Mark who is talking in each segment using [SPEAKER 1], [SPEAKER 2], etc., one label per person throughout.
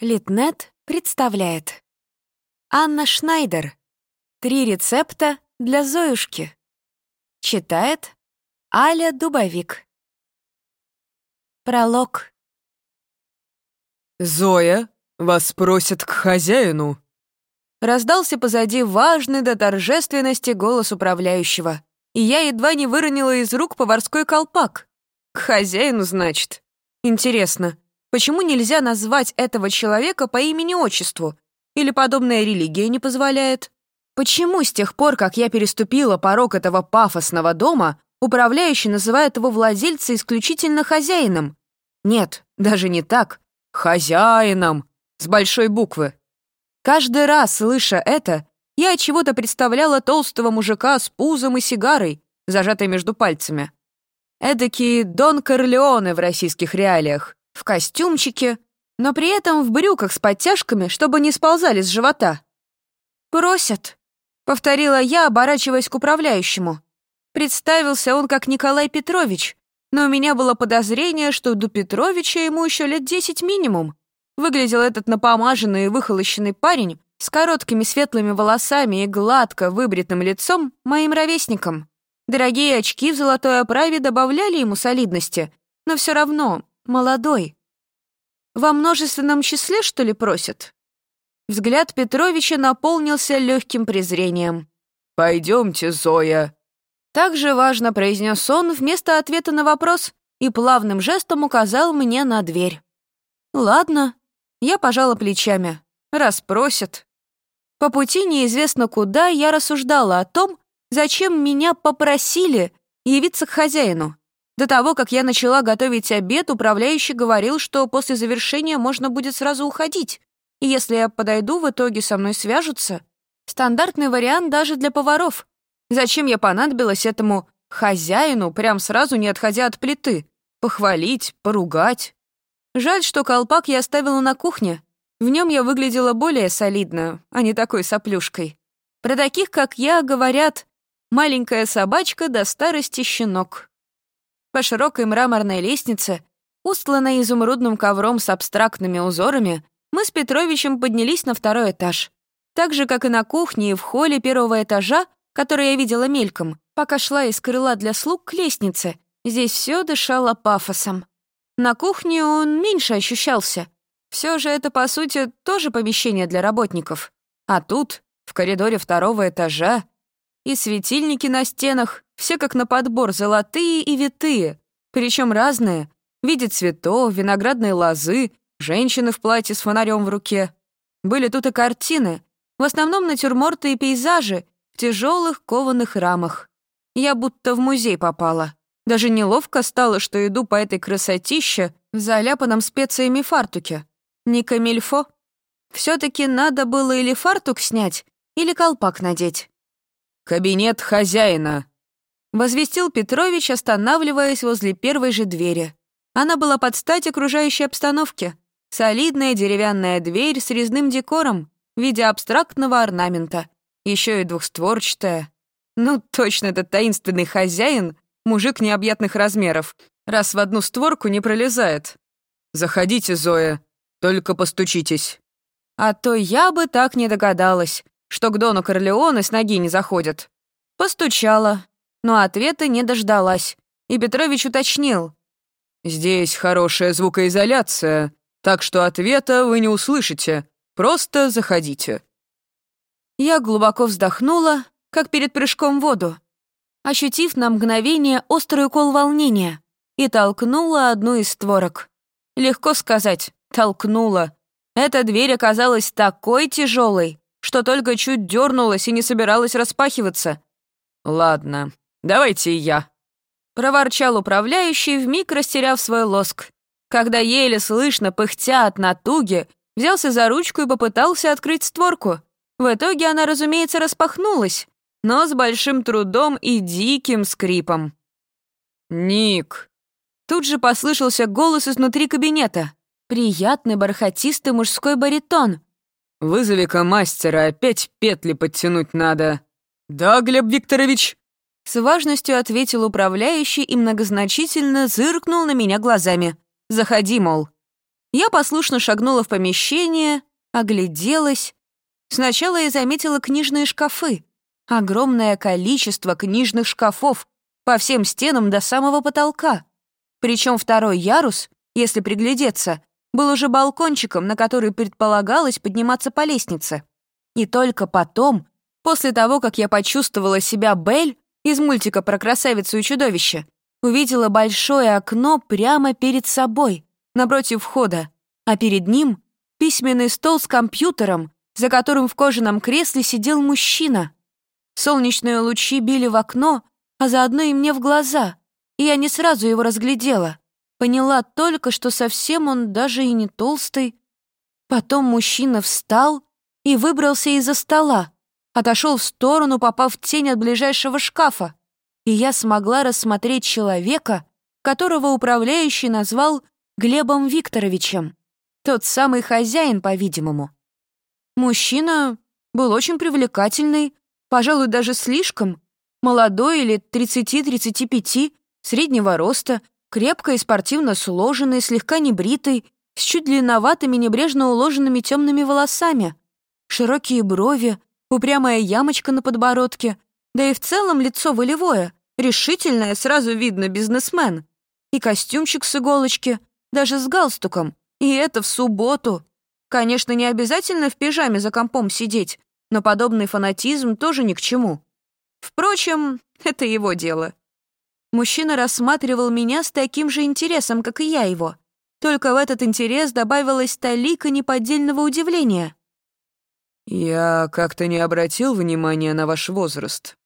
[SPEAKER 1] Литнет представляет Анна Шнайдер Три рецепта для Зоюшки Читает Аля Дубовик Пролог
[SPEAKER 2] «Зоя, вас просят к хозяину!»
[SPEAKER 1] Раздался позади важный до торжественности голос управляющего, и я едва не выронила из рук поварской колпак. К хозяину, значит. Интересно, Почему нельзя назвать этого человека по имени-отчеству? Или подобная религия не позволяет? Почему с тех пор, как я переступила порог этого пафосного дома, управляющий называет его владельца исключительно хозяином? Нет, даже не так. Хозяином. С большой буквы. Каждый раз, слыша это, я чего-то представляла толстого мужика с пузом и сигарой, зажатой между пальцами. Эдакий Дон Корлеоне в российских реалиях в костюмчике, но при этом в брюках с подтяжками, чтобы не сползали с живота. «Просят», — повторила я, оборачиваясь к управляющему. Представился он как Николай Петрович, но у меня было подозрение, что до Петровича ему еще лет десять минимум. Выглядел этот напомаженный и выхолощенный парень с короткими светлыми волосами и гладко выбритым лицом моим ровесником. Дорогие очки в золотой оправе добавляли ему солидности, но все равно молодой. Во множественном числе, что ли, просят? Взгляд Петровича наполнился легким презрением.
[SPEAKER 2] «Пойдемте, Зоя».
[SPEAKER 1] Также важно произнес он вместо ответа на вопрос и плавным жестом указал мне на дверь. «Ладно». Я пожала плечами. «Раз просят». По пути неизвестно куда я рассуждала о том, зачем меня попросили явиться к хозяину. До того, как я начала готовить обед, управляющий говорил, что после завершения можно будет сразу уходить. И если я подойду, в итоге со мной свяжутся. Стандартный вариант даже для поваров. Зачем я понадобилась этому хозяину, прям сразу не отходя от плиты? Похвалить, поругать. Жаль, что колпак я оставила на кухне. В нем я выглядела более солидно, а не такой соплюшкой. Про таких, как я, говорят «маленькая собачка до старости щенок». По широкой мраморной лестнице, устланной изумрудным ковром с абстрактными узорами, мы с Петровичем поднялись на второй этаж. Так же, как и на кухне и в холле первого этажа, который я видела мельком, пока шла из крыла для слуг к лестнице, здесь все дышало пафосом. На кухне он меньше ощущался. Все же это, по сути, тоже помещение для работников. А тут, в коридоре второго этажа, и светильники на стенах, все как на подбор, золотые и витые, причем разные, в цветов, виноградной лозы, женщины в платье с фонарем в руке. Были тут и картины, в основном натюрморты и пейзажи в тяжелых кованых рамах. Я будто в музей попала. Даже неловко стало, что иду по этой красотище в заляпанном специями фартуке. Не камильфо. все таки надо было или фартук снять, или колпак надеть.
[SPEAKER 2] «Кабинет хозяина», — возвестил Петрович, останавливаясь возле первой же двери. Она была под стать окружающей обстановке. Солидная деревянная дверь с резным декором в виде абстрактного орнамента, еще и двухстворчатая. Ну, точно этот таинственный хозяин, мужик необъятных размеров, раз в одну створку не пролезает. «Заходите, Зоя, только постучитесь». А то я бы так не догадалась что к Дону Корлеоне с ноги не заходят. Постучала, но ответа не дождалась, и Петрович уточнил. «Здесь хорошая звукоизоляция, так что ответа вы не услышите. Просто заходите». Я глубоко вздохнула, как перед прыжком в воду, ощутив на мгновение острый укол волнения, и толкнула одну из створок. Легко сказать, толкнула. Эта дверь оказалась такой тяжелой, что только чуть дернулась и не собиралась распахиваться. «Ладно, давайте и я», — проворчал управляющий, вмиг растеряв свой лоск. Когда еле слышно, пыхтя от натуги, взялся за ручку и попытался открыть створку. В итоге она, разумеется, распахнулась, но с большим трудом и диким скрипом. «Ник!» Тут же послышался голос изнутри кабинета. Приятный бархатистый мужской баритон. «Вызови-ка мастера, опять петли подтянуть надо». «Да, Глеб Викторович?» С важностью ответил управляющий и многозначительно зыркнул на меня глазами. «Заходи, мол». Я послушно шагнула в помещение, огляделась. Сначала я заметила книжные шкафы. Огромное количество книжных шкафов по всем стенам до самого потолка. Причем второй ярус, если приглядеться, был уже балкончиком, на который предполагалось подниматься по лестнице. И только потом, после того, как я почувствовала себя Бель из мультика про красавицу и чудовище, увидела большое окно прямо перед собой, напротив входа, а перед ним письменный стол с компьютером, за которым в кожаном кресле сидел мужчина. Солнечные лучи били в окно, а заодно и мне в глаза, и я не сразу его разглядела. Поняла только, что совсем он даже и не толстый. Потом мужчина встал и выбрался из-за стола, отошел в сторону, попав в тень от ближайшего шкафа, и я смогла рассмотреть человека, которого управляющий назвал Глебом Викторовичем. Тот самый хозяин, по-видимому. Мужчина был очень привлекательный, пожалуй, даже слишком. Молодой, лет 30-35, среднего роста, крепко и спортивно сложенный, слегка небритый, с чуть длинноватыми, небрежно уложенными темными волосами, широкие брови, упрямая ямочка на подбородке, да и в целом лицо волевое, решительное, сразу видно бизнесмен. И костюмчик с иголочки, даже с галстуком. И это в субботу. Конечно, не обязательно в пижаме за компом сидеть, но подобный фанатизм тоже ни к чему. Впрочем, это его дело. Мужчина рассматривал меня с таким же интересом, как и я его. Только в этот интерес добавилась талика неподдельного удивления.
[SPEAKER 3] «Я как-то не обратил внимания на ваш возраст».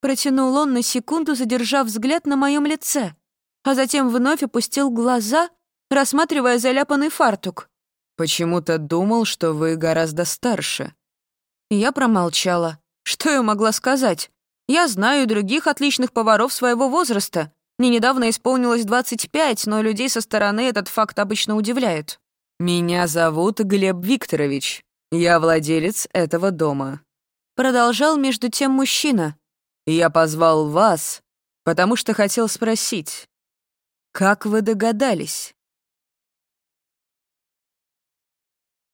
[SPEAKER 2] Протянул он на секунду, задержав взгляд на моем лице, а затем вновь опустил глаза, рассматривая заляпанный фартук.
[SPEAKER 3] «Почему-то думал, что вы гораздо старше».
[SPEAKER 2] Я промолчала. Что я могла сказать? Я знаю других отличных поваров своего возраста. Мне недавно исполнилось 25, но людей со стороны этот факт обычно удивляет.
[SPEAKER 3] «Меня зовут Глеб Викторович. Я владелец этого дома».
[SPEAKER 2] Продолжал между тем мужчина.
[SPEAKER 3] «Я позвал вас, потому что хотел спросить, как вы догадались?»